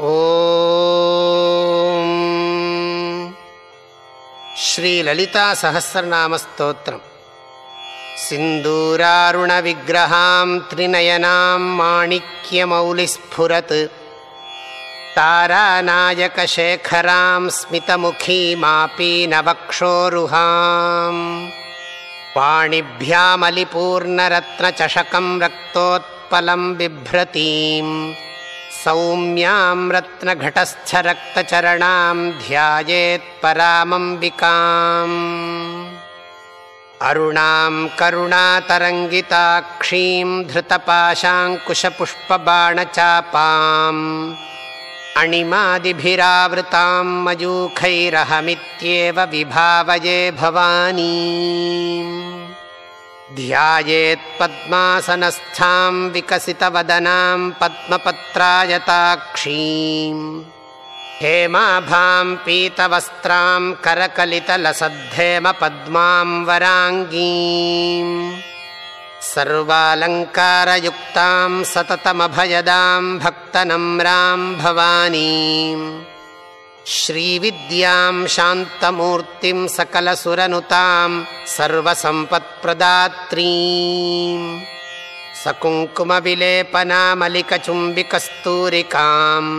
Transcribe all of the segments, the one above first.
ओ श्रीललितासहस्रनामस्तोत्रम् सिन्दूरारुणविग्रहां त्रिनयनां माणिक्यमौलिस्फुरत् तारानायकशेखरां स्मितमुखीमापीनवक्षोरुहाम् पाणिभ्यामलिपूर्णरत्नचषकं रक्तोत्पलं बिभ्रतीम् सौम्यां रत्नघटस्थरक्तचरणां ध्यायेत्परामम्बिकाम्। अरुणां करुणातरङ्गिताक्षीं धृतपाशाङ्कुशपुष्पबाणचापाम्। अणिमादिभिरावृतां मयूखैरहमित्येव विभावये भवानी ध्यायेत्पद्मासनस्थां विकसितवदनां पद्मपत्रायताक्षीम् हेमाभां पीतवस्त्रां करकलितलसद्धेमपद्मां वराङ्गीम् सर्वालङ्कारयुक्तां सततमभयदां भक्तनम्रां भवानीम् श्रीविद्यां शान्तमूर्तिं सकलसुरनुतां सर्वसम्पत्प्रदात्रीम् सकुङ्कुमविलेपनामलिकचुम्बिकस्तूरिकाम्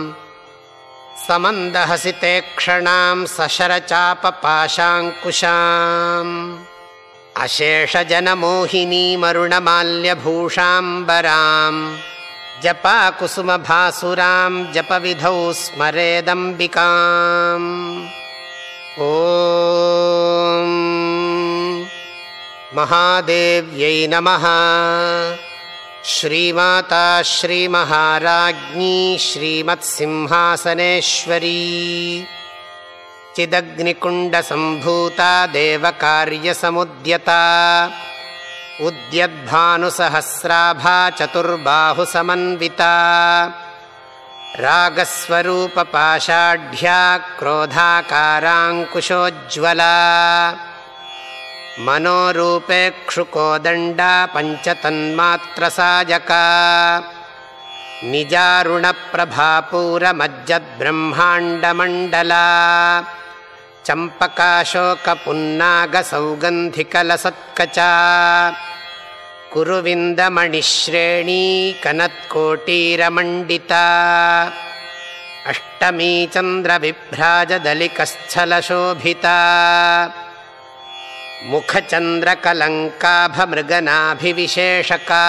समन्दहसितेक्षणां सशरचापपाशाङ्कुशाम् अशेषजनमोहिनीमरुणमाल्यभूषाम्बराम् जपाकुसुमभासुरां जपविधौ स्मरेदम्बिकाम्। ओ महादेव्यै नमः। श्रीमाता श्रीमहाराज्ञी श्रीमत्सिंहासनेश्वरी। चिदग्निकुण्डसम्भूता देवकार्यसमुद्यता उद्यद्भानुसहस्राभा चतुर्बाहुसमन्विता रागस्वरूपपाषाढ्या क्रोधाकाराङ्कुशोज्ज्वला। मनोरूपेक्षुकोदण्डा पञ्चतन्मात्रसायका निजारुणप्रभापूरमज्जद्ब्रह्माण्डमण्डला। चम्पकाशोकपुन्नागसौगन्धिकलसत्कचा कुरुविन्दमणिश्रेणी कनत्कोटीरमण्डिता। अष्टमी चन्द्रविभ्राजदलिकस्थलशोभिता। मुखचन्द्रकलङ्काभमृगनाभिविशेषका।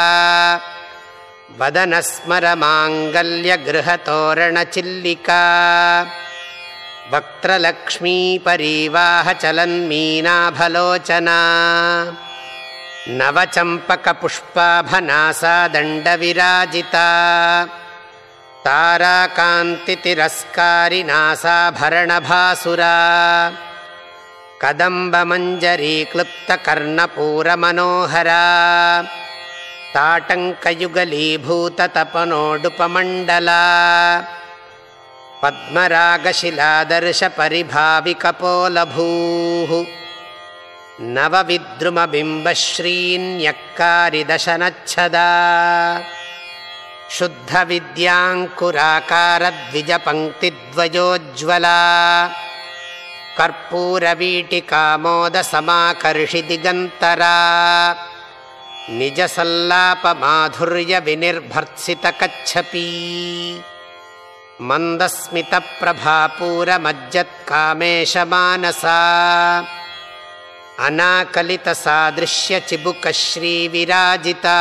वदनस्मरमाङ्गल्यगृहतोरणचिल्लिका। वक्त्रलक्ष्मीपरीवाहचलन्मीनाभलोचना नवचम्पकपुष्पाभनासादण्डविराजिता। ताराकान्तितिरस्कारिनासाभरणभासुरा। कदम्बमञ्जरीक्लुप्तकर्णपूरमनोहरा। ताटङ्कयुगलीभूततपनोडुपमण्डला। पद्मरागशिलादर्शपरिभाविकपोलभूः नवविद्रुमबिम्बश्रीन्यक्कारिदशनच्छदा। शुद्धविद्याङ्कुराकारद्विजपङ्क्तिद्वयोज्ज्वला। कर्पूरवीटिकामोदसमाकर्षि दिगन्तरा निजसल्लापमाधुर्यविनिर्भर्त्सितकच्छपी। मन्दस्मितप्रभापूरमज्जत्कामेशमानसा अनाकलितसादृश्यचिबुकश्रीविराजिता।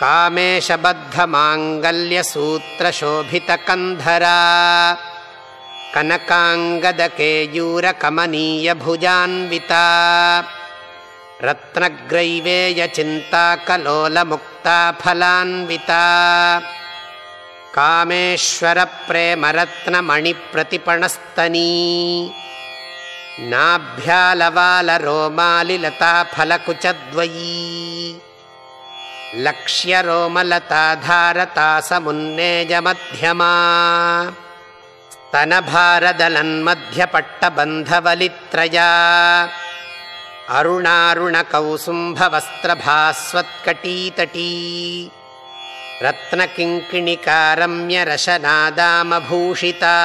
कामेशबद्धमाङ्गल्यसूत्रशोभितकन्धरा। कनकाङ्गदकेयूरकमनीयभुजान्विता। रत्नग्रैवेयचिन्ताकलोलमुक्ताफलान्विता। कामेश्वरप्रेमरत्नमणिप्रतिपणस्तनी नाभ्यालवालरोमालिलताफलकुचद्वयी। लक्ष्यरोमलताधारतासमुन्नेजमध्यमा। स्तनभारदलन्मध्यपट्टबन्धवलित्रया। अरुणारुणकौसुम्भवस्त्रभास्वत्कटीतटी। रत्नकिङ्किणिकारम्यरशनादामभूषिता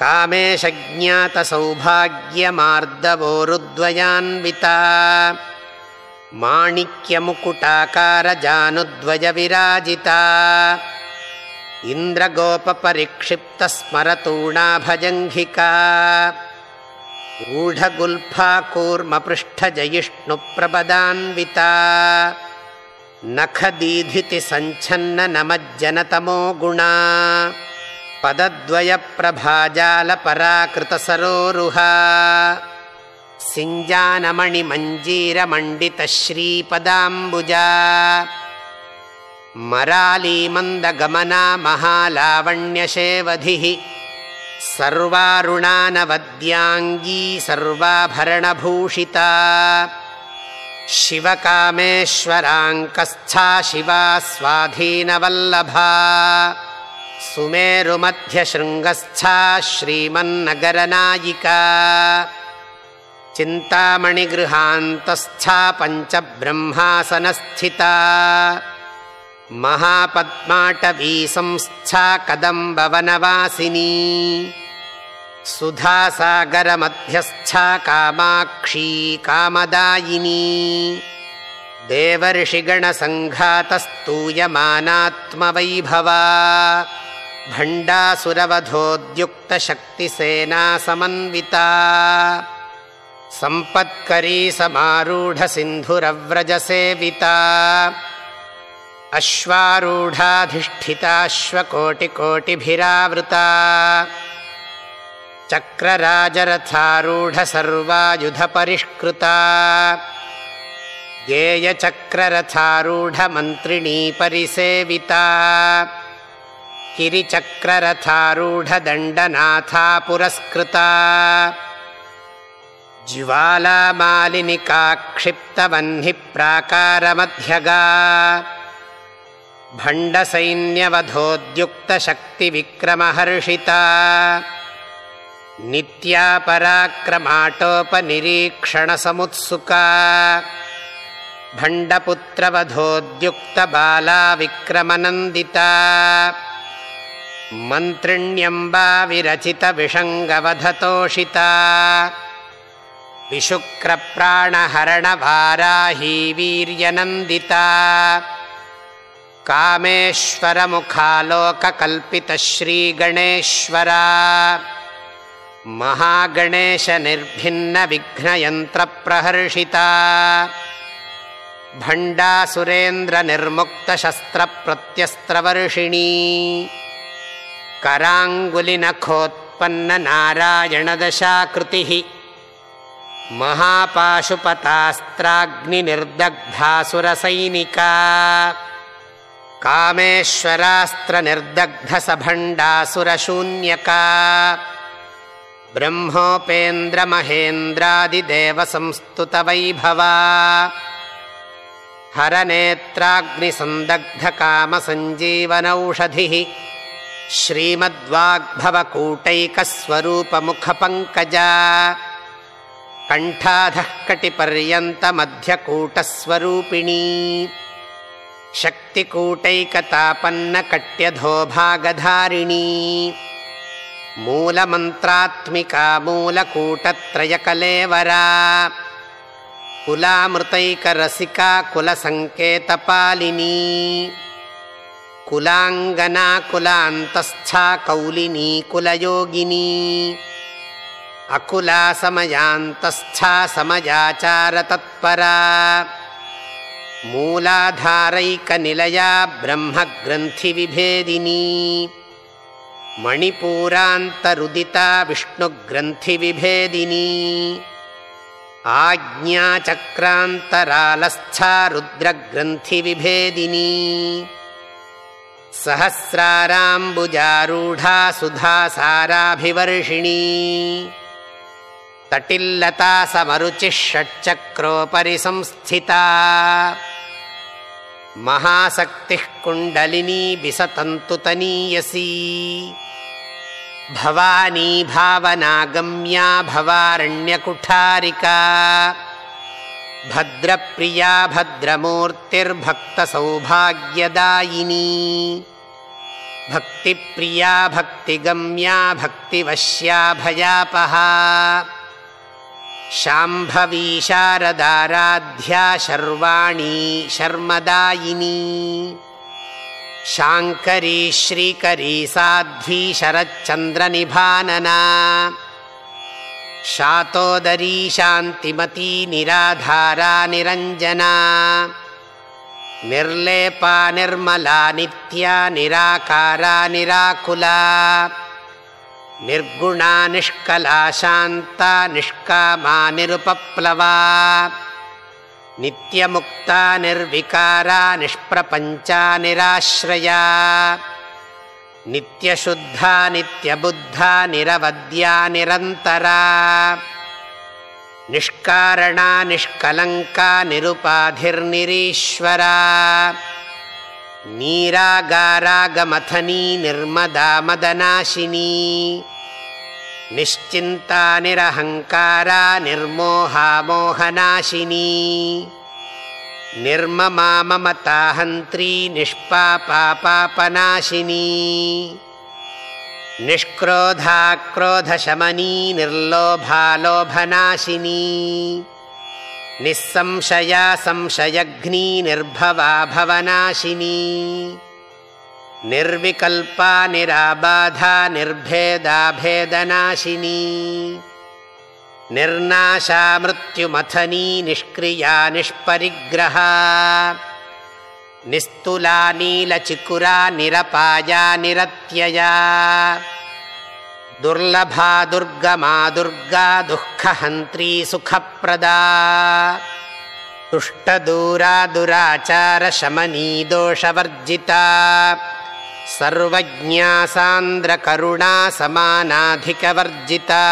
कामेशज्ञातसौभाग्यमार्दवोरुद्वयान्विता माणिक्यमुकुटाकारजानुद्वयविराजिता। इन्द्रगोपपरिक्षिप्तस्मरतूणाभजङ्घिका। ऊढगुल्फा कूर्मपृष्ठजयिष्णुप्रपदान्विता नखदीधितिसञ्छन्ननमज्जनतमो गुणा पदद्वयप्रभाजालपराकृतसरोरुहा। सिञ्जानमणिमञ्जीरमण्डितश्रीपदाम्बुजा मरालीमन्दगमना महालावण्यशेवधिः सर्वारुणानवद्याङ्गी सर्वाभरणभूषिता। शिवकामेश्वराङ्कस्था शिवा स्वाधीनवल्लभा सुमेरुमध्यशृङ्गस्था श्रीमन्नगरनायिका। चिन्तामणिगृहान्तस्था पञ्चब्रह्मासनस्थिता। महापद्माटवीसंस्था कदम्बवनवासिनी। सुधासागरमध्यस्था कामाक्षी कामदायिनी। देवर्षिगणसङ्घातस्तूयमानात्मवैभवा भण्डासुरवधोद्युक्तशक्तिसेनासमन्विता। सम्पत्करी समारूढसिन्धुरव्रजसेविता। अश्वारूढाधिष्ठिताश्वकोटिकोटिभिरावृता। चक्रराजरथारूढसर्वायुधपरिष्कृता। गेयचक्ररथारूढमन्त्रिणी परिसेविता किरिचक्ररथारूढदण्डनाथा पुरस्कृता ज्वालामालिनिकाक्षिप्तवह्निप्राकारमध्यगा। भण्डसैन्यवधोद्युक्तशक्तिविक्रमहर्षिता। नित्यापराक्रमाटोपनिरीक्षणसमुत्सुका। भण्डपुत्रवधोद्युक्तबाला विक्रमनन्दिता मन्त्रिण्यम्बाविरचितविषङ्गवधतोषिता विशुक्रप्राणहरणभाराही वीर्यनन्दिता। कामेश्वरमुखालोककल्पितश्रीगणेश्वरा। महागणेशनिर्भिन्नविघ्नयन्त्रप्रहर्षिता। भण्डासुरेन्द्रनिर्मुक्तशस्त्रप्रत्यस्त्रवर्षिणी कराङ्गुलिनखोत्पन्ननारायणदशाकृतिः। महापाशुपतास्त्राग्निनिर्दग्धासुरसैनिका। कामेश्वरास्त्रनिर्दग्धसभण्डासुरशून्यका। ब्रह्मोपेन्द्रमहेन्द्रादिदेवसंस्तुतवैभवा। हरनेत्राग्निसन्दग्धकामसञ्जीवनौषधिः श्रीमद्वाग्भवकूटैकस्वरूपमुखपङ्कजा। कण्ठाधः कटिपर्यन्तमध्यकूटस्वरूपिणी। शक्तिकूटैकतापन्नकट्यधोभागधारिणी। मूलमन्त्रात्मिका मूलकूटत्रयकलेवरा। कुलामृतैकरसिका कुलसङ्केतपालिनी कुलाङ्गना कुलान्तस्था कौलिनी कुलयोगिनी। अकुला समयान्तस्था समयाचारतत्परा मूलाधारैकनिलया ब्रह्मग्रन्थिविभेदिनी। मणिपूरान्तरुदिता विष्णुग्रन्थिविभेदिनी। आज्ञाचक्रान्तरालस्था रुद्रग्रन्थिविभेदिनी सहस्राराम्बुजारूढा सुधासाराभिवर्षिणी तटिल्लता समरुचिः षट्चक्रोपरि संस्थिता महाशक्तिः कुण्डलिनी विसतन्तुतनीयसी। भवानी भावनागम्या भवारण्यकुठारिका भद्रप्रिया भद्रमूर्तिर्भक्तसौभाग्यदायिनी। भक्तिप्रिया भक्तिगम्या भक्तिवश्या भयापहा शाम्भवी शारदाराध्या शर्वाणी शर्मदायिनी। शाङ्करी श्रीकरी साध्वी शरच्चन्द्रनिभानना शातोदरी शान्तिमती निराधारा निरञ्जना। निर्लेपा निर्मला नित्या निराकारा निराकुला। निर्गुणा निष्कला शान्ता निष्कामा निरुपप्लवा। नित्यमुक्ता निर्विकारा निष्प्रपञ्चा निराश्रया नित्यशुद्धा नित्यबुद्धा निरवद्या निरन्तरा। निष्कारणा निष्कलङ्का निरुपाधिर्निरीश्वरा। नीरागारागमथनी निर्मदा मदनाशिनी। निश्चिन्ता निरहङ्कारा निर्मोहा मोहनाशिनी निर्ममा ममताहन्त्री निष्पापापापनाशिनी निष्क्रोधाक्रोधशमनी निर्लोभालोभनाशिनी निःसंशया संशयघ्नी निर्भवा भवनाशिनी निर्विकल्पा निराबाधा निर्भेदाभेदनाशिनी निर्नाशा मृत्युमथनी निष्क्रिया निष्परिग्रहा। निस्तुला नीलचिकुरा निरपाया निरत्यया। दुर्लभा दुर्गमा दुर्गा दुःखहन्त्री सुखप्रदा। तुष्टदूरा दुराचारशमनी दोषवर्जिता। सर्वज्ञा सान्द्रकरुणा समानाधिकवर्जिता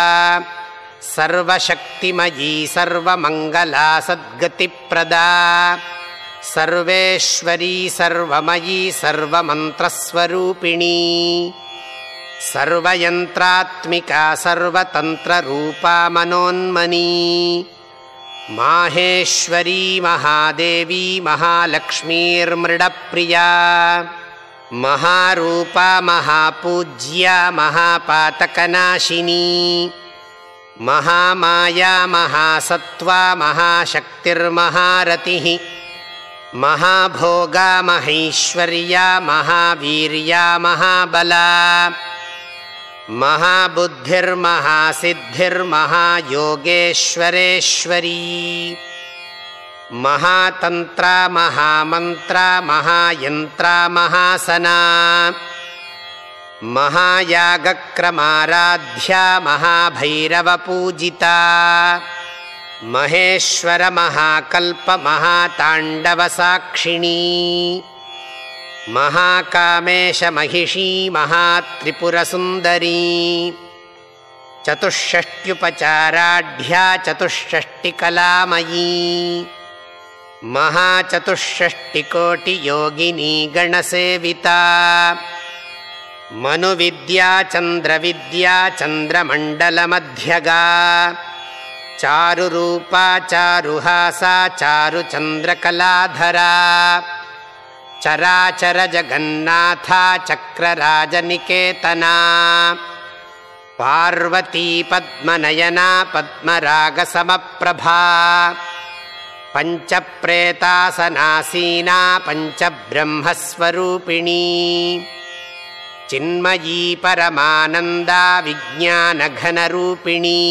सर्वशक्तिमयी सर्वमङ्गला सद्गतिप्रदा। सर्वेश्वरी सर्वमयी सर्वमन्त्रस्वरूपिणी। सर्वयन्त्रात्मिका सर्वतन्त्ररूपा मनोन्मनी। माहेश्वरी महादेवी महालक्ष्मीर्मृडप्रिया। महारूपा महापूज्या महापातकनाशिनी महामाया महासत्त्वा महाशक्तिर्महारतिः महाभोगा महैश्वर्या महावीर्या महाबला। महाबुद्धिर्महासिद्धिर्महायोगेश्वरेश्वरी महातन्त्रा महामन्त्रा महायन्त्रा महायागक्रमाराध्या महाभैरवपूजिता। महेश्वरमहाकल्पमहाताण्डवसाक्षिणी। महाकामेशमहिषी महात्रिपुरसुन्दरी। चतुष्षष्ट्युपचाराढ्या चतुष्षष्टिकलामयी। महाचतुष्षष्टिकोटियोगिनी गणसेविता मनुविद्या चन्द्रविद्या चन्द्रमण्डलमध्यगा। चारुरूपा चारुहासा चारुचन्द्रकलाधरा। चराचरजगन्नाथा चक्रराजनिकेतना। पार्वती पद्मनयना पद्मरागसमप्रभा। पञ्चप्रेतासनासीना पञ्चब्रह्मस्वरूपिणी चिन्मयी परमानन्दा विज्ञानघनरूपिणी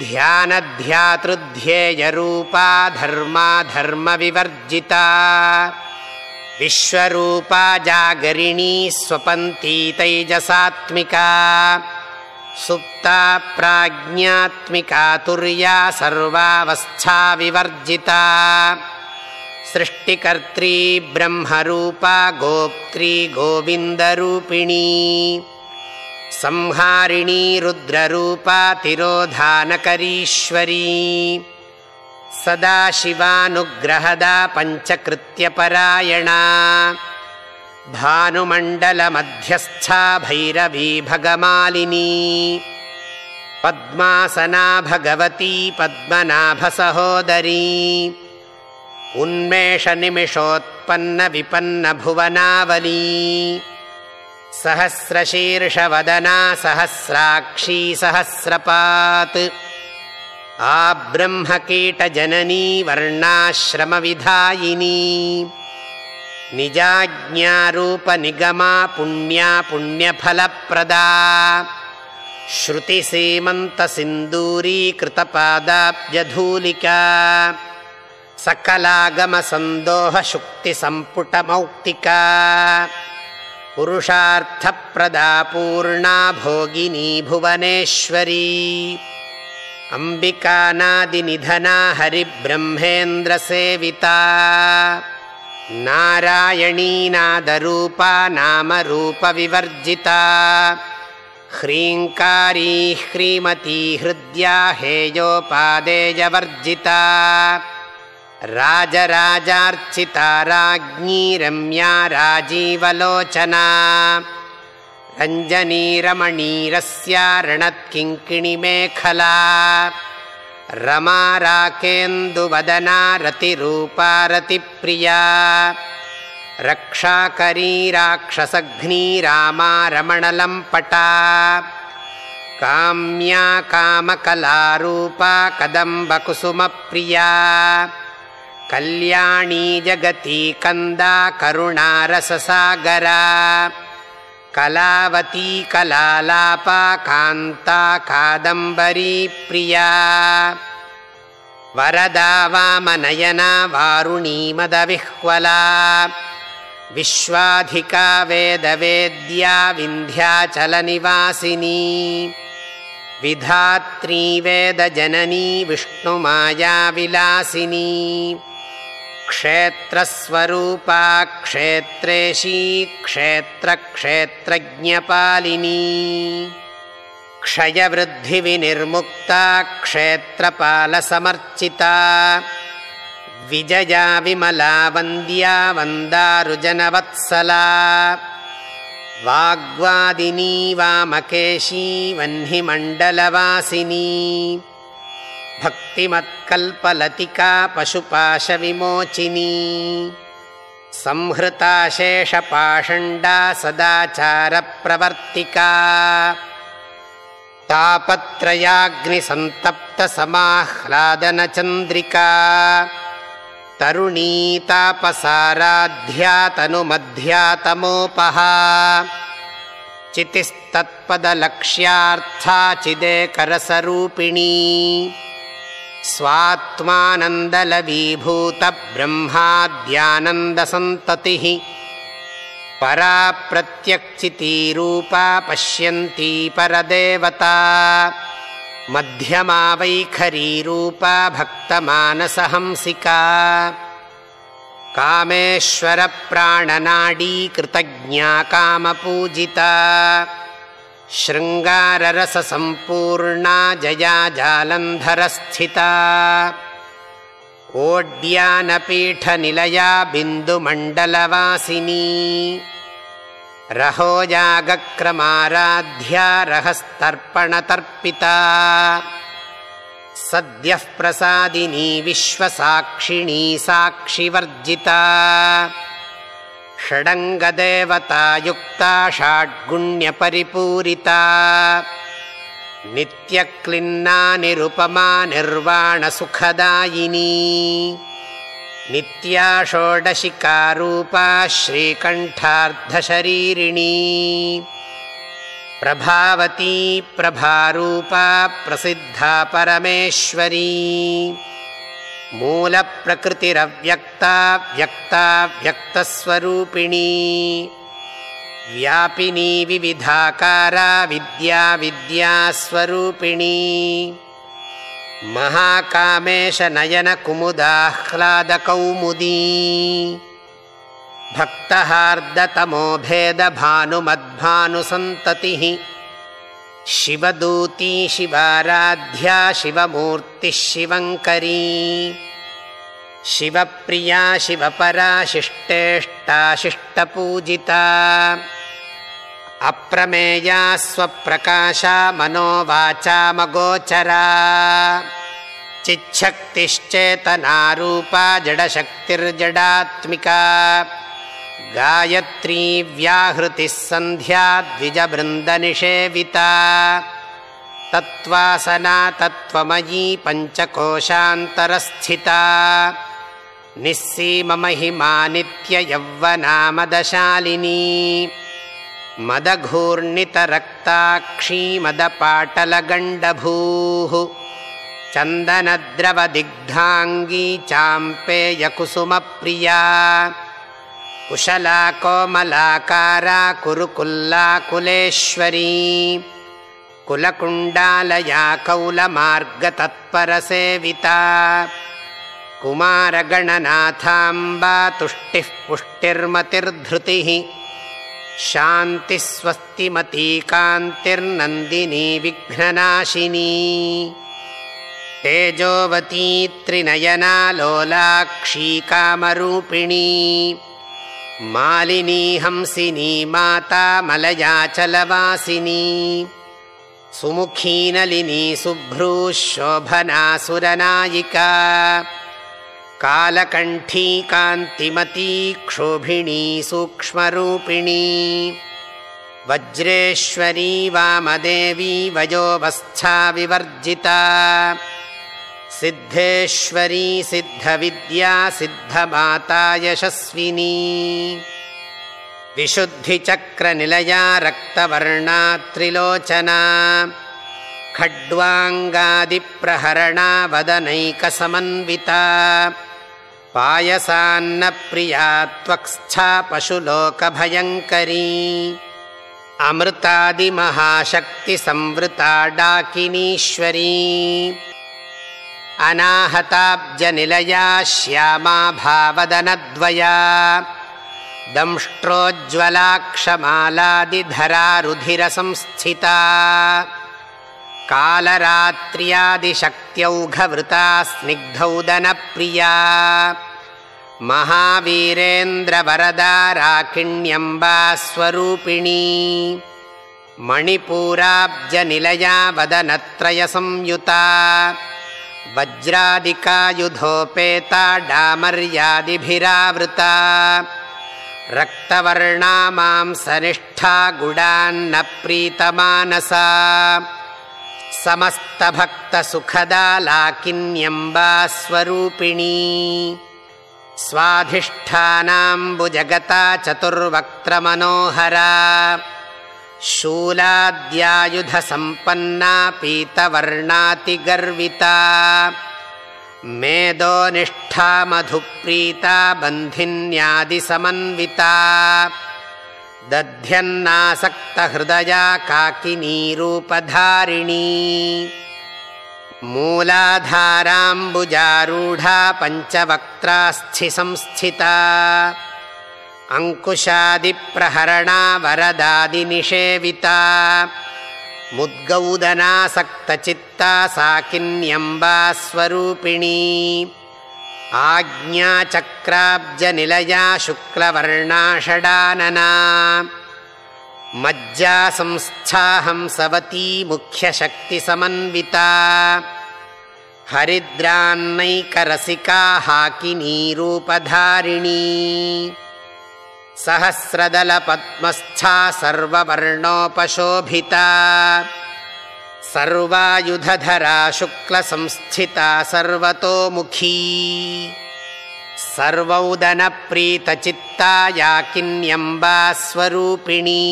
ध्यानध्यातृध्येयरूपा धर्मा धर्मविवर्जिता विश्वरूपा जागरिणी स्वपन्ती तैजसात्मिका सुप्ता प्राज्ञात्मिका तुर्या सर्वावस्थाविवर्जिता सृष्टिकर्त्री ब्रह्मरूपा गोप्त्री गोविन्दरूपिणी। संहारिणी रुद्ररूपा तिरोधानकरीश्वरी। सदाशिवानुग्रहदा पञ्चकृत्यपरायणा। भानुमण्डलमध्यस्था भैरवी भगमालिनी। पद्मासना भगवती पद्मनाभसहोदरी उन्मेषनिमिषोत्पन्नविपन्नभुवनावली। सहस्रशीर्षवदना सहस्राक्षी सहस्रपात्। आब्रह्मकीटजननी वर्णाश्रमविधायिनी। निजाज्ञारूपनिगमा पुण्या पुण्यफलप्रदा। श्रुतिसीमन्तसिन्दूरीकृतपादाब्जधूलिका सकलागमसन्दोहशुक्तिसम्पुटमौक्तिका। पुरुषार्थप्रदा पूर्णा भोगिनी भुवनेश्वरी। अम्बिकानादिनिधना हरिब्रह्मेन्द्रसेविता। नारायणीनादरूपा नामरूपविवर्जिता। ह्रीङ्कारी ह्रीमती हृद्या हेयोपादेयवर्जिता राजराजार्चिता राज्ञी रम्या राजीवलोचना। रञ्जनीरमणीरस्या रणत्किङ्किणिमेखला रमा राकेन्दुवदना रतिरूपा रतिप्रिया। रक्षाकरी राक्षसघ्नी रामा रमणलम्पटा काम्या कामकलारूपा कदम्बकुसुमप्रिया कल्याणी जगती कन्दा करुणारससागरा। कलावती कलालापा कान्ता कादम्बरी प्रिया। वरदा वामनयना वारुणी मदविह्वला। विश्वाधिका वेदवेद्या विन्ध्याचलनिवासिनी विधात्री वेदजननी विष्णुमायाविलासिनी क्षेत्रस्वरूपा क्षेत्रेशी क्षेत्रक्षेत्रज्ञपालिनी। क्षयवृद्धिविनिर्मुक्ता क्षेत्रपालसमर्चिता। विजया विमला वन्द्या वन्दारुजनवत्सला। वाग्वादिनी वामकेशी वह्निमण्डलवासिनी भक्तिमत्कल्पलतिका पशुपाशविमोचिनी संहृता शेषपाषण्डा सदाचारप्रवर्तिका। तापत्रयाग्निसन्तप्तसमाह्लादनचन्द्रिका। तरुणीतापसाराध्यातनुमध्यातमोपहा। चितिस्तत्पदलक्ष्यार्था चिदेकरसरूपिणी स्वात्मानन्दलवीभूतब्रह्माद्यानन्दसन्ततिः। परा प्रत्यक्चितीरूपा पश्यन्ती परदेवता। मध्यमा वैखरीरूपा भक्तमानसहंसिका। कामेश्वरप्राणनाडी कृतज्ञा कामपूजिता शृङ्गाररससम्पूर्णा जया जालन्धरस्थिता ओड्यानपीठनिलया बिन्दुमण्डलवासिनी रहोजागक्रमाराध्या रहस्तर्पणतर्पिता। सद्यः प्रसादिनी विश्वसाक्षिणी साक्षिवर्जिता षडङ्गदेवतायुक्ता षाड्गुण्यपरिपूरिता। नित्यक्लिन्ना निरुपमा निर्वाणसुखदायिनी। नित्या षोडशिकारूपा श्रीकण्ठार्धशरीरिणी। प्रभावती प्रभारूपा प्रसिद्धा परमेश्वरी मूलप्रकृतिरव्यक्ता व्यक्ता व्यक्तस्वरूपिणी व्यापिनी विविधाकारा विद्या विद्यास्वरूपिणी। महाकामेशनयनकुमुदाह्लादकौमुदी भक्तहार्दतमो भेदभानुमद्भानुसन्ततिः शिवदूती शिवाराध्या शिवमूर्तिः शिवङ्करी शिवप्रिया शिवपरा शिष्टेष्टाशिष्टपूजिता अप्रमेया स्वप्रकाशा मनोवाचामगोचरा चिच्छक्तिश्चेतनारूपा जडशक्तिर्जडात्मिका गायत्री व्याहृतिः सन्ध्या द्विजबृन्दनिषेविता। तत्त्वासना तत्त्वमयी पञ्चकोशान्तरस्थिता। निःसीममहिमा नित्ययौवनामदशालिनी मदघूर्णितरक्ताक्षीमदपाटलगण्डभूः। चन्दनद्रवदिग्धाङ्गी चाम्पेयकुसुमप्रिया कुशला कोमलाकारा कुरुकुल्ला कुलेश्वरी कुलकुण्डालया कौलमार्गतत्परसेविता। कुमारगणनाथाम्बा तुष्टिः पुष्टिर्मतिर्धृतिः। शान्तिस्वस्तिमती कान्तिर्नन्दिनी विघ्ननाशिनी। तेजोवती त्रिनयना लोलाक्षी कामरूपिणी मालिनी हंसिनी माता मलयाचलवासिनी। सुमुखीनलिनी शुभ्रूः शोभनासुरनायिका कालकण्ठी कान्तिमती क्षोभिणी सूक्ष्मरूपिणी। वज्रेश्वरी वामदेवी वयोवस्था विवर्जिता सिद्धेश्वरी सिद्धविद्या सिद्धमाता यशस्विनी। विशुद्धिचक्रनिलया रक्तवर्णा त्रिलोचना। खड्वाङ्गादिप्रहरणा वदनैकसमन्विता। पायसान्नप्रिया त्वक्च्छा पशुलोकभयङ्करी। अमृतादिमहाशक्तिसंवृता डाकिनीश्वरी अनाहताब्जनिलया श्यामा भावदनद्वया। दंष्ट्रोज्ज्वलाक्षमालादिधरा रुधिरसंस्थिता कालरात्र्यादिशक्त्यौघवृता स्निग्धौदनप्रिया महावीरेन्द्रवरदाराकिण्यम्बा स्वरूपिणी मणिपूराब्जनिलया वदनत्रयसंयुता वज्रादिकायुधोपेता डामर्यादिभिरावृता। रक्तवर्णा मांसनिष्ठा गुडान्नप्रीतमानसा। समस्तभक्तसुखदालाकिन्यम्बा स्वरूपिणी स्वाधिष्ठानाम्बुजगता चतुर्वक्त्रमनोहरा शूलाद्यायुधसम्पन्ना पीतवर्णातिगर्विता। मेदोनिष्ठा मधुप्रीता बन्धिन्यादिसमन्विता। दध्यन्नासक्तहृदया काकिनीरूपधारिणी। मूलाधाराम्बुजारूढा पञ्चवक्त्रास्थिसंस्थिता अङ्कुशादिप्रहरणा वरदादिनिषेविता मुद्गौदनासक्तचित्ता साकिन्यम्बा स्वरूपिणी आज्ञाचक्राब्जनिलया शुक्लवर्णा षडानना मज्जासंस्थाहंसवती मुख्यशक्तिसमन्विता हरिद्रान्नैकरसिका हाकिनीरूपधारिणी सहस्रदलपद्मस्था सर्ववर्णोपशोभिता सर्वायुधधरा शुक्लसंस्थिता सर्वतोमुखी। सर्वौदनप्रीतचित्ता याकिन्यम्बा स्वरूपिणी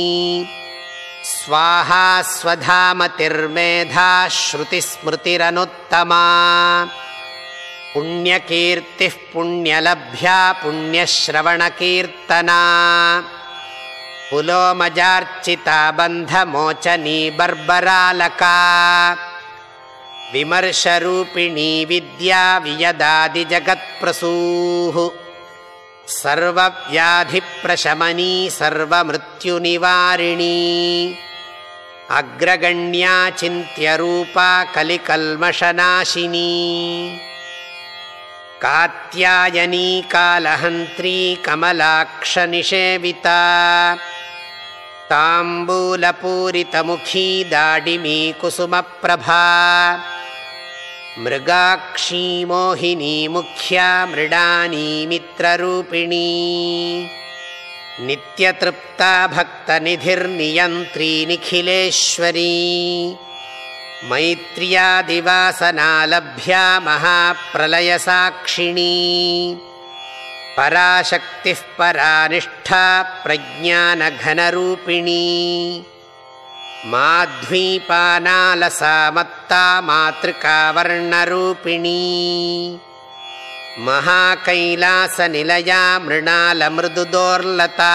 स्वाहा स्वधामतिर्मेधा श्रुतिस्मृतिरनुत्तमा पुण्यकीर्तिः पुण्यलभ्या पुण्यश्रवणकीर्तना। पुलोमजार्चिता बन्धमोचनी बर्बरालका। विमर्शरूपिणी विद्या वियदादिजगत्प्रसूः सर्वव्याधिप्रशमनी सर्वमृत्युनिवारिणी। अग्रगण्या चिन्त्यरूपा कलिकल्मषनाशिनी कात्यायनी कालहन्त्री कमलाक्षनिषेविता। ताम्बूलपूरितमुखी दाडिमी कुसुमप्रभा मृगाक्षी मोहिनी मुख्या मृडानी मित्ररूपिणी। नित्यतृप्ता भक्तनिधिर्नियन्त्री निखिलेश्वरी मैत्र्यादिवासनालभ्या महाप्रलयसाक्षिणी पराशक्तिः परानिष्ठा प्रज्ञानघनरूपिणी। माध्वीपानालसामत्ता मातृकावर्णरूपिणी। महाकैलासनिलया मृणालमृदुदोर्लता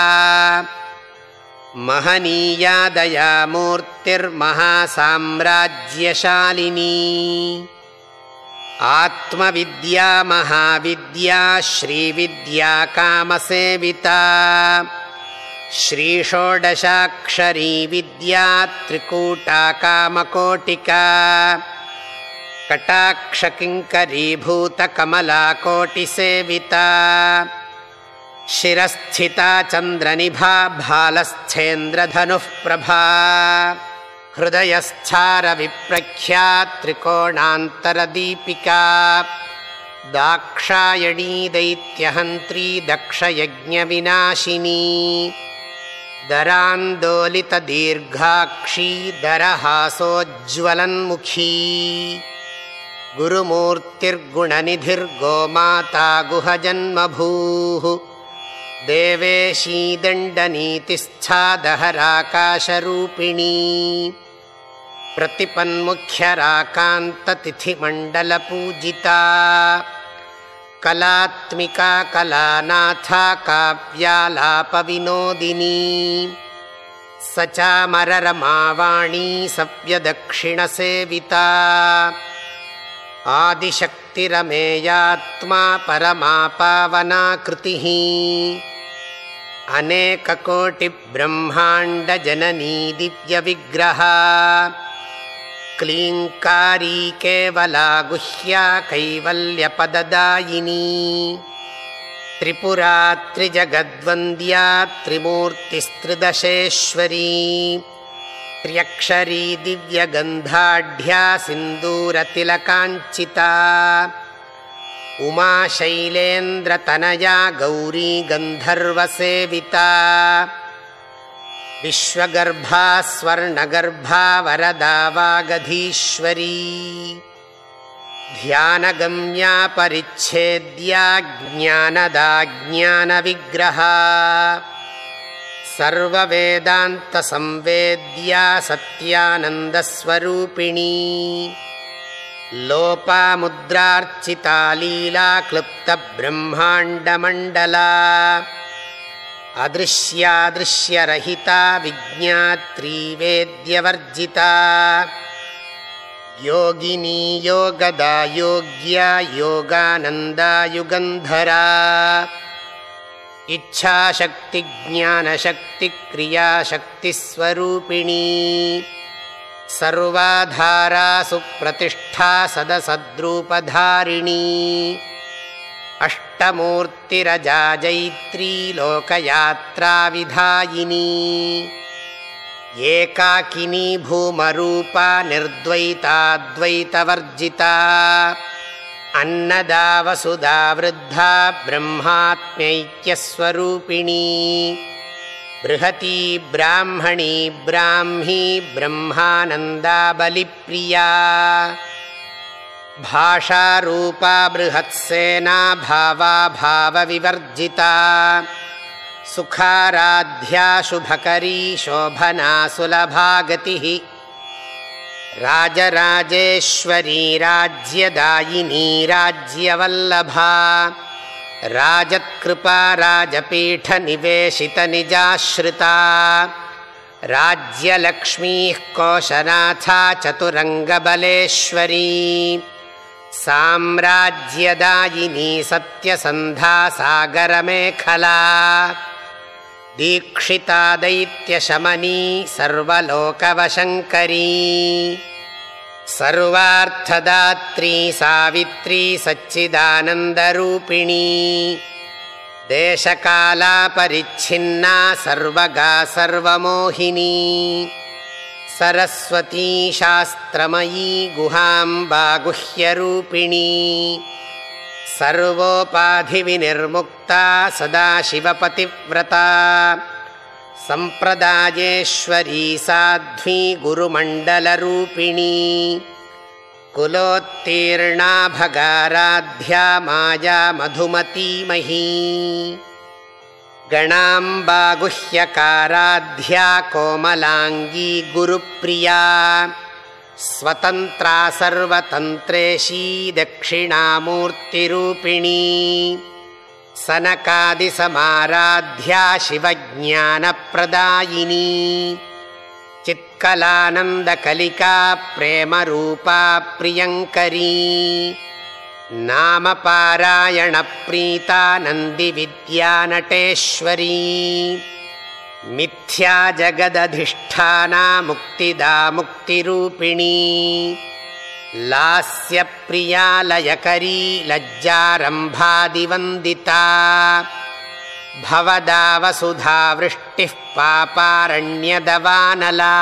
महनीयादया मूर्तिर्महासाम्राज्यशालिनी आत्मविद्या महाविद्या श्रीविद्या कामसेविता। श्रीषोडशाक्षरी विद्या त्रिकूटा कामकोटिका। कटाक्षकिङ्करीभूतकमलाकोटिसेविता शिरस्थिता चन्द्रनिभा भालस्थेन्द्रधनुः प्रभा। हृदयस्थारविप्रख्या त्रिकोणान्तरदीपिका। दाक्षायणी दैत्यहन्त्री दक्षयज्ञविनाशिनी। दरान्दोलितदीर्घाक्षी दरहासोज्ज्वलन्मुखी। गुरुमूर्तिर्गुणनिधिर्गोमाता गुहजन्मभूः देवेशीदण्डनीतिस्थादहराकाशरूपिणी प्रतिपन्मुख्यराकान्ततिथिमण्डलपूजिता। कलात्मिका कलानाथा काव्यालापविनोदिनी स चामररमावाणी सव्यदक्षिणसेविता आदिशक्तिरमेयात्मा परमा पावनाकृतिः अनेककोटिब्रह्माण्डजननी दिव्यविग्रहा क्लीङ्कारी केवला गुह्या कैवल्यपददायिनी। त्रिपुरा त्रिजगद्वन्द्या त्रिमूर्तिस्त्रिदशेश्वरी त्र्यक्षरी दिव्यगन्धाढ्या सिन्दूरतिलकाञ्चिता उमाशैलेन्द्रतनया गौरी गन्धर्वसेविता विश्वगर्भा स्वर्णगर्भा वरदा वागधीश्वरी ध्यानगम्या परिच्छेद्या ज्ञानदा ज्ञानविग्रहा सर्ववेदान्तसंवेद्या सत्यानन्दस्वरूपिणी। लोपामुद्रार्चिता लीला क्लुप्तब्रह्माण्डमण्डला। अदृश्यादृश्यरहिता विज्ञात्री वेद्यवर्जिता। योगिनी योगदा योग्या योगानन्दायुगन्धरा इच्छाशक्तिज्ञानशक्तिक्रियाशक्तिस्वरूपिणी। सर्वाधारासु प्रतिष्ठा सदसद्रूपधारिणी। अष्टमूर्तिरजाजैत्री लोकयात्राविधायिनी एकाकिनी भूमरूपा निर्द्वैताद्वैतवर्जिता अन्नदा वसुधा वृद्धा ब्रह्मात्म्यैक्यस्वरूपिणी। बृहती ब्राह्मणी ब्राह्मी ब्रह्मानन्दा बलिप्रिया। भाषारूपा बृहत्सेना भावा भावविवर्जिता। सुखाराध्या शुभकरी शोभना सुलभा गतिः राजराजेश्वरी राज्यदायिनी राज्यवल्लभा। राजत्कृपा राजपीठनिवेशितनिजाश्रिता। राज्यलक्ष्मीः कोशनाथा चतुरङ्गबलेश्वरी। साम्राज्यदायिनी सत्यसन्धा सागरमेखला दीक्षिता दैत्यशमनी सर्वलोकवशङ्करी। सर्वार्थदात्री सावित्री सच्चिदानन्दरूपिणी। देशकालापरिच्छिन्ना सर्वगा सर्वमोहिनी। सरस्वती शास्त्रमयी गुहाम्बागुह्यरूपिणी सर्वोपाधिविनिर्मुक्ता सदाशिवपतिव्रता। सम्प्रदायेश्वरी साध्वी गुरुमण्डलरूपिणी। कुलोत्तीर्णा भगाराध्या माया मधुमतीमही। गणाम्बागुह्यकाराध्या कोमलाङ्गी गुरुप्रिया स्वतन्त्रा सर्वतन्त्रेशी दक्षिणामूर्तिरूपिणी। सनकादिसमाराध्या शिवज्ञानप्रदायिनी। चित्कलानन्दकलिका प्रेमरूपा प्रियङ्करी। नामपारायणप्रीता नन्दिविद्यानटेश्वरी मिथ्या जगदधिष्ठाना मुक्तिदा मुक्तिरूपिणी। लास्यप्रियालयकरी लज्जारम्भादिवन्दिता। भवदावसुधावृष्टिः पापारण्यदवानला।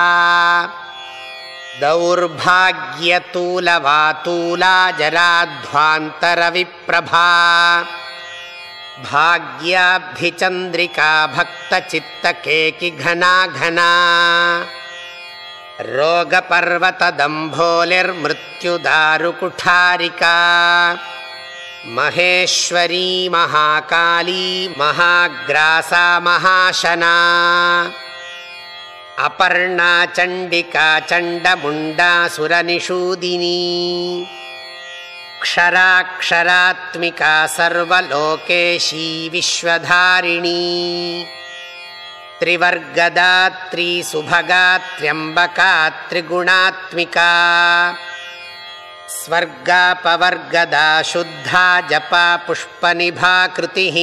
दौर्भाग्यतूलवातूला जराध्वान्तरविप्रभा भाग्याब्धिचन्द्रिका भक्तचित्तकेकि घना रोगपर्वतदम्भोलिर्मृत्युदारुकुठारिका। महेश्वरी महाकाली महाग्रासा महाशना। अपर्णा चण्डिका चण्डमुण्डासुरनिषूदिनी क्षराक्षरात्मिका सर्वलोकेशी विश्वधारिणी त्रिवर्गदात्री सुभगा त्र्यम्बका त्रिगुणात्मिका स्वर्गापवर्गदा शुद्धा जपा पुष्पनिभाकृतिः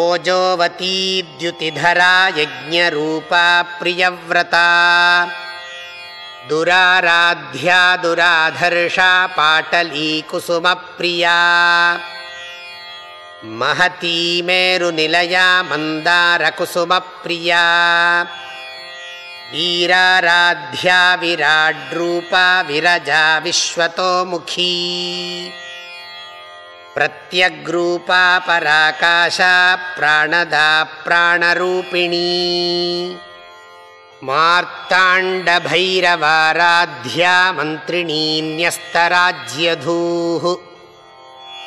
ओजोवतीद्युतिधरा यज्ञरूपा प्रियव्रता दुराराध्या दुराधर्षा पाटलीकुसुमप्रिया। महती मेरुनिलया मन्दारकुसुमप्रिया। वीराराध्या विराड्रूपा विरजा विश्वतोमुखी। प्रत्यग्रूपा पराकाशा प्राणदा प्राणरूपिणी मार्ताण्डभैरवाराध्या मन्त्रिणीन्यस्तराज्यधूः।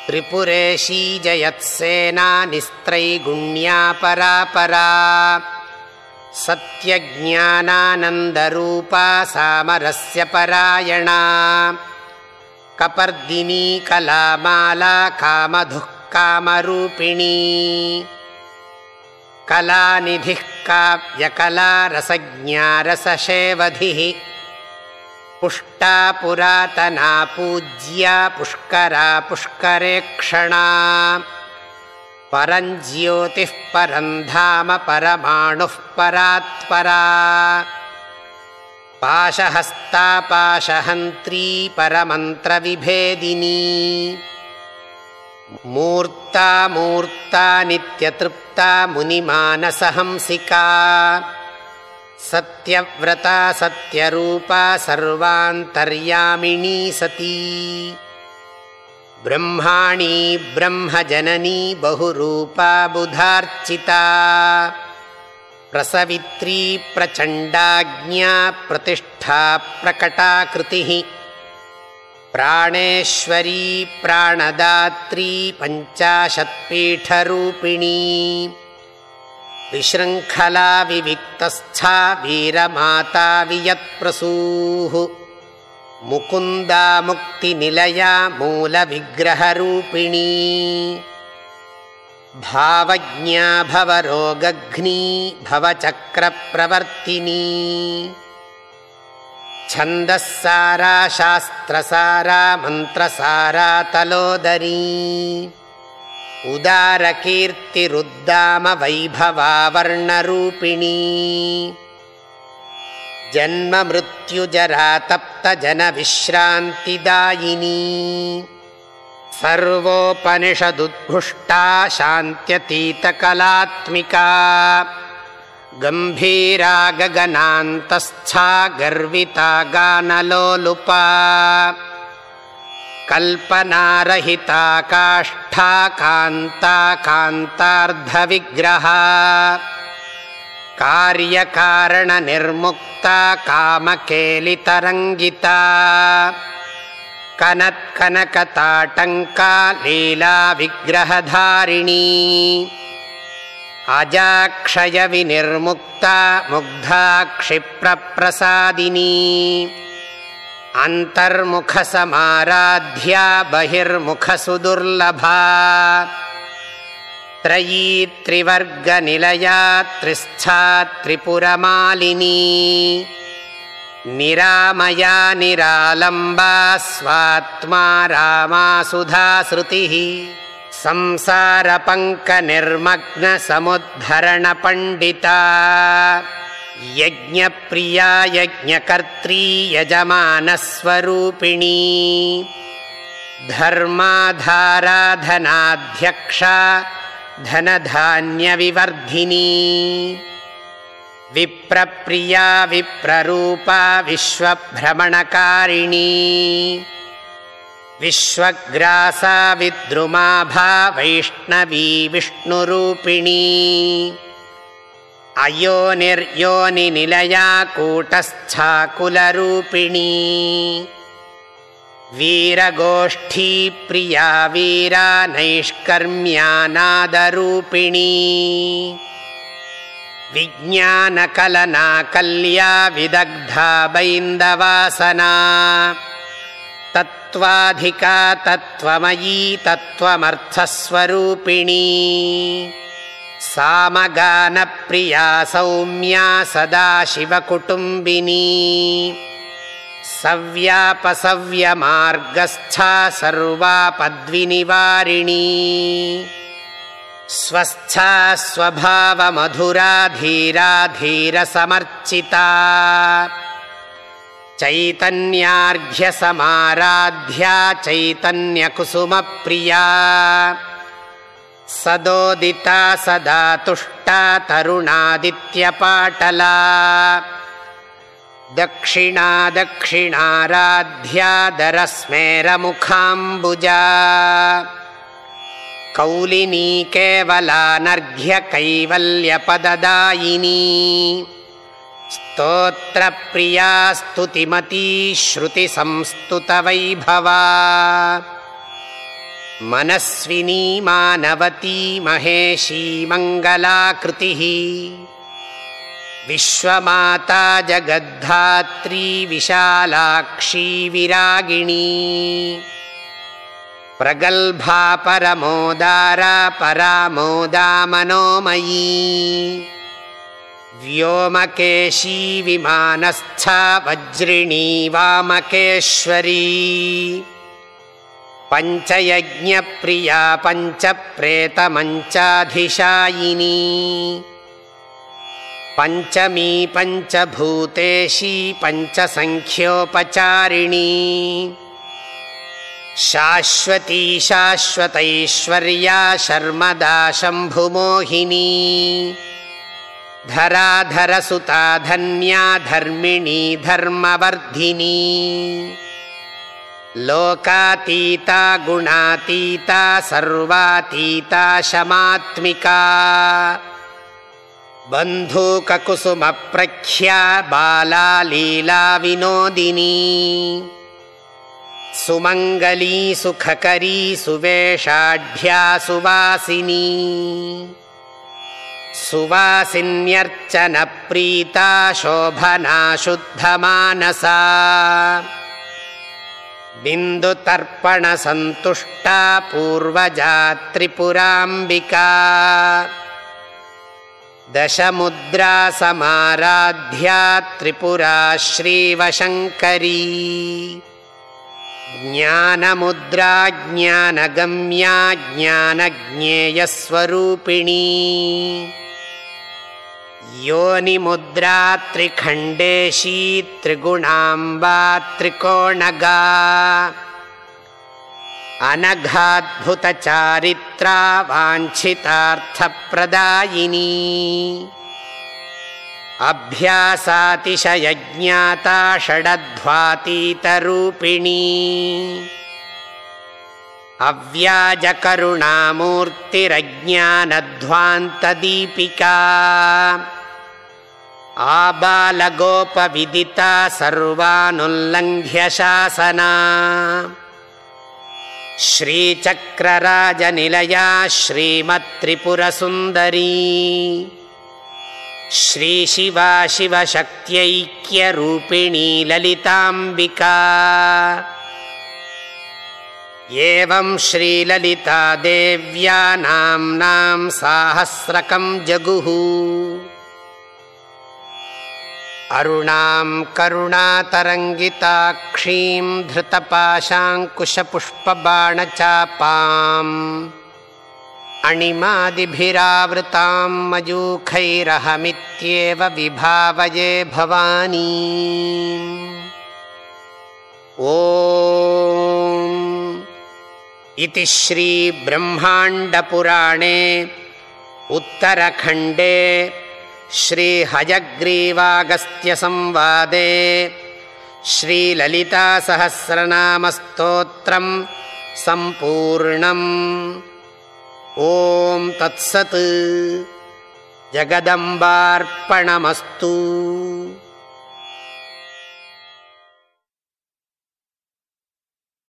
त्रिपुरेशी जयत्सेना निस्त्रैगुण्या परापरा सत्यज्ञानानन्दरूपा सामरस्य परायणा। कपर्दिनी कलामाला कामधुः कामरूपिणी कलानिधिः काव्यकला रसज्ञा रसशेवधिः पुष्टा पुरातना पूज्या पुष्करा पुष्करेक्षणा परञ्ज्योतिः परं धाम परमाणुः परात्परा। पाशहस्ता पाशहन्त्री परमन्त्रविभेदिनी मूर्ता मूर्ता नित्यतृप्ता मुनिमानसहंसिका। सत्यव्रता सत्यरूपा सर्वान्तर्यामिणी सती। ब्रह्माणी ब्रह्मजननी बहुरूपा बुधार्चिता। प्रसवित्री प्रचण्डाज्ञा प्रतिष्ठा प्रकटाकृतिः प्राणेश्वरी प्राणदात्री पञ्चाशत्पीठरूपिणी। विशृङ्खला विविक्तस्था वीरमाता वियत्प्रसूः। मुकुन्दा मुक्तिनिलया मूलविग्रहरूपिणी। भावज्ञा भवरोगघ्नी भवचक्रप्रवर्तिनी छन्दःसारा शास्त्रसारा मन्त्रसारा तलोदरी। उदारकीर्तिरुद्दामवैभवावर्णरूपिणी जन्ममृत्युजरातप्तजनविश्रान्तिदायिनी। सर्वोपनिषदुद्भुष्टा शान्त्यतीतकलात्मिका गम्भीरा गगनान्तस्था गर्विता गानलोलुपा कल्पनारहिता काष्ठा कान्ता कान्तार्धविग्रहा कार्यकारणनिर्मुक्ता कामकेलितरङ्गिता कनत्कनकताटङ्का लीलाविग्रहधारिणी अजाक्षयविनिर्मुक्ता मुग्धाक्षिप्रप्रसादिनी। अन्तर्मुखसमाराध्या बहिर्मुखसुदुर्लभा। त्रयी त्रिवर्गनिलया त्रिस्था त्रिपुरमालिनी। निरामया निरालम्बा स्वात्मा रामासुधाश्रुतिः संसारपङ्कनिर्मग्नसमुद्धरणपण्डिता। यज्ञप्रिया यज्ञकर्त्री यजमानस्वरूपिणी। धर्माधाराधनाध्यक्षा धनधान्यविवर्धिनी। विप्रप्रिया विप्ररूपा विश्वभ्रमणकारिणी विश्वग्रासा विद्रुमाभा वैष्णवी विष्णुरूपिणी। अयोनिर्योनिनिलया कूटस्थाकुलरूपिणी। वीरगोष्ठीप्रिया वीरा नैष्कर्म्यानादरूपिणी विज्ञानकलना कल्या विदग्धा बैन्दवासना तत्त्वाधिका तत्त्वमयी तत्त्वमर्थस्वरूपिणी। सामगानप्रिया सौम्या सदा शिवकुटुम्बिनी। सव्यापसव्यमार्गस्था सर्वापद्विनिवारिणी। स्वस्था स्वभावमधुरा धीरा धीरसमर्चिता चैतन्यार्घ्यसमाराध्या चैतन्यकुसुमप्रिया। सदोदिता सदा तुष्टा तरुणादित्यपाटला। दक्षिणा दक्षिणाराध्यादरस्मेरमुखाम्बुजा कौलिनी केवलानर्घ्यकैवल्यपददायिनी स्तोत्रप्रिया स्तुतिमती श्रुतिसंस्तुतवैभवा मनस्विनी मानवती महेशी मङ्गलाकृतिः विश्वमाता जगद्धात्री विशालाक्षी विरागिणी प्रगल्भा परमोदारा परामोदा मनोमयी व्योमकेशी विमानस्था वज्रिणी वामकेश्वरी। पञ्चयज्ञप्रिया पञ्चप्रेतमञ्चाधिशायिनी। पञ्चमी पञ्चभूतेशी पञ्चसङ्ख्योपचारिणी। शाश्वती शाश्वतैश्वर्या शर्मदा शम्भुमोहिनी धराधरसुता धन्या धर्मिणी धर्मवर्धिनी। लोकातीता गुणातीता सर्वातीता शमात्मिका। बन्धूककुसुमप्रख्या बाला लीला विनोदिनी। सुमङ्गली सुखकरी सुवेषाढ्या सुवासिनी सुवासिन्यर्चनप्रीता शोभना शुद्धमानसा बिन्दुतर्पणसन्तुष्टा पूर्वजा त्रिपुराम्बिका दशमुद्रासमाराध्या त्रिपुरा श्रीवशङ्करी। ज्ञानमुद्रा ज्ञानगम्या ज्ञानज्ञेयस्वरूपिणी योनिमुद्रा त्रिखण्डेशी त्रिगुणाम्बा त्रिकोणगा। अनघाद्भुतचारित्रा वाञ्छितार्थप्रदायिनी अभ्यासातिशयज्ञाता षडध्वातीतरूपिणी अव्याजकरुणामूर्तिरज्ञानध्वान्तदीपिका आबालगोपविदिता सर्वानुल्लङ्घ्यशासना। श्रीचक्रराजनिलया श्रीमत्त्रिपुरसुन्दरी श्रीशिवा शिवशक्त्यैक्यरूपिणी ललिताम्बिका। एवं श्रीललिता देव्या नाम्नां साहस्रकं जगुः अरुणां करुणातरङ्गिताक्षीं धृतपाशाङ्कुशपुष्पबाणचापाम् अणिमादिभिरावृतां मयूखैरहमित्येव विभावये भवानी। ओ इति श्रीब्रह्माण्डपुराणे उत्तरखण्डे श्रीहयग्रीवागस्त्यसंवादे श्रीललितासहस्रनामस्तोत्रम् सम्पूर्णम् ॐ तत्सत् जगदम्बार्पणमस्तु